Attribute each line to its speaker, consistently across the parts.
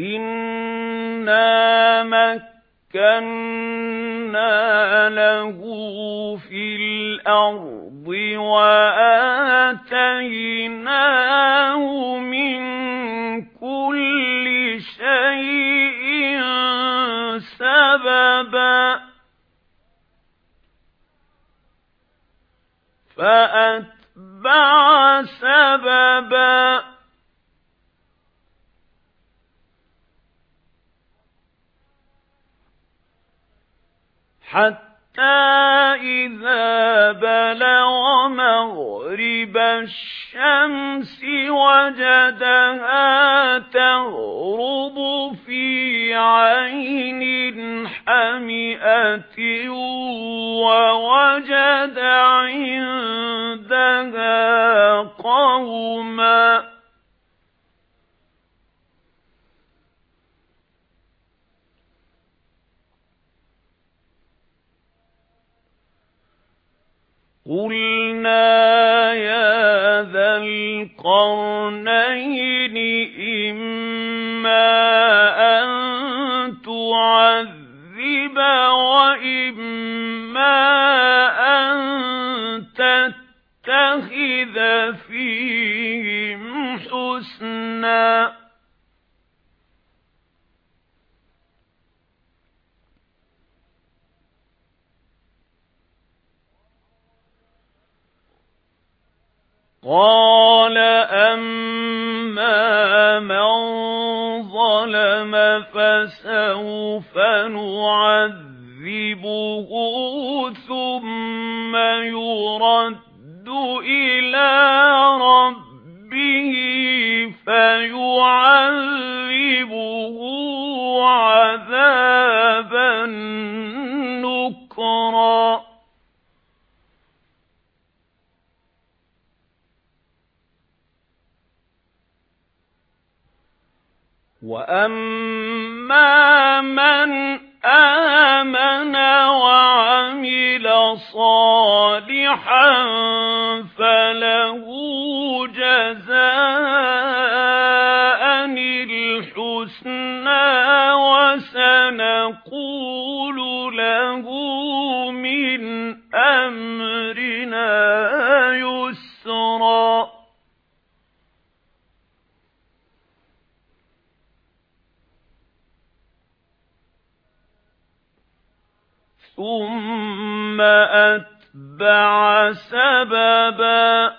Speaker 1: إِنَّا مَكَّنَّا لَهُ فِي الْأَرْضِ وَآتَيْنَاهُ مِنْ كُلِّ شَيْءٍ سَبَبًا فَأَتْبَعَ سَبَبًا حَتَّى إِذَا بَلَغَ مَغْرِبَ الشَّمْسِ وَجَدَهَا تَغْرُبُ فِي عَيْنٍ حَمِئَةٍ وَوَجَدَ عِندَهَا قَوْمًا قُلْنَا يَا ذَا الْقَرْنَيْنِ إِمَّا أَن تُعَذِّبَ وَإِمَّا أَن تَتَّخِذَ فِيهِمْ حُسْنًا قَالَ أَمَّا مَنْ ظَلَمَ فَسَوْفَ نُعَذِّبُهُ ثُمَّ يُرَدُّ إِلَى رَبِّهِ فَيُعَذِّبُهُ عَذَابًا وَأَمَّا مَنْ آمَنَ وَعَمِلَ صَالِحًا فَلَهُ جَزَاءً الْحُسْنَى وَسَنَقُولُ لَهُ ثُمَّ أَتْبَعَ سَبَبًا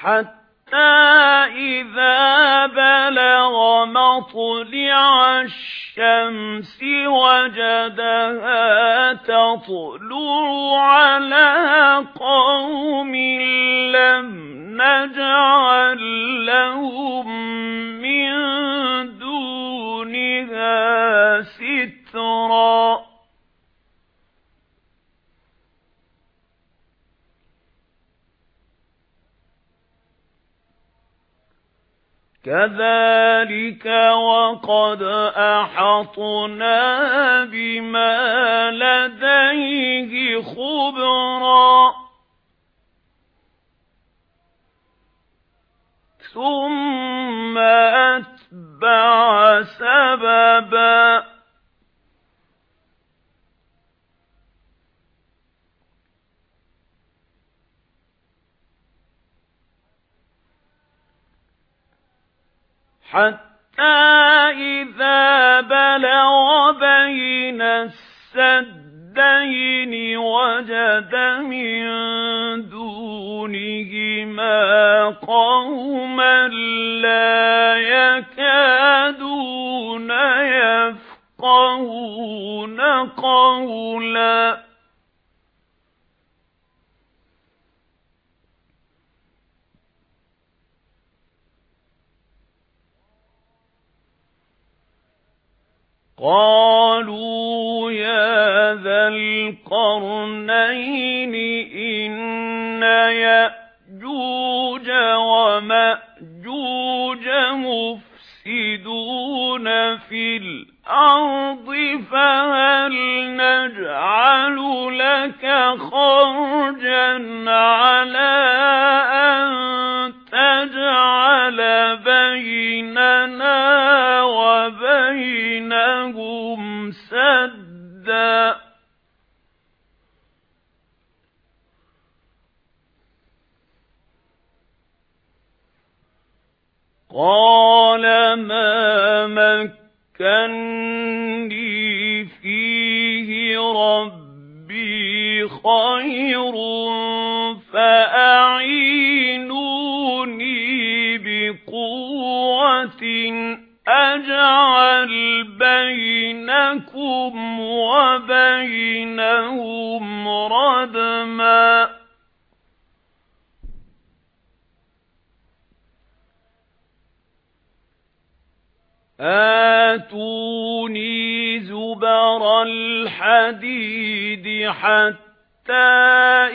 Speaker 1: حَتَّى إِذَا بَلَغَ مَطْلِعَ الشَّمْسِ وَجَدَهَا تَطْلُعُ عَلَى قَوْمٍ لَّمْ نَجْعَل لَّهُم مِّن دُونِهَا سِتْرًا. كَذَلِكَ وَقَدْ أَحَطْنَا بِمَا لَدَيْهِ خُبْرًا. ثُمَّ أَتْبَعَ سَبَبًا حَتَّى إِذَا بَلَغَ بَيْنَ السَّدَّيْنِ وَجَدَ مِن دُونِهِمَا قَوْمًا قَوْلًا قَالُوا يَا ذَا الْقَرْنَيْنِ إِنَّ يَأْجُوجَ وَمَأْجُوجَ مُفْسِدُونَ فِي الْأَرْضِ فَهَلْ نَجْعَلُ لَكَ خَرْجًا عَلَى أَن تَجْعَلَ بَيْنَنَا وَبَيْنَهُمْ سَدًّا. قَالَ مَا مَكَّنِّي رَبِّي خَيْرٌ فَأَعِينُونِي بِقُوَّةٍ أَجْعَلْ بَيْنَكُمْ وَبَيْنَهُمْ رَدْمًا. آتوني الحديد حتى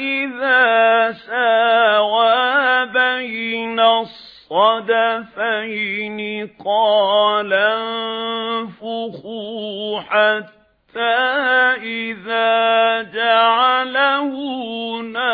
Speaker 1: إذا ساوى بين الصدفين قال انفخوا حتى إذا جعله نارا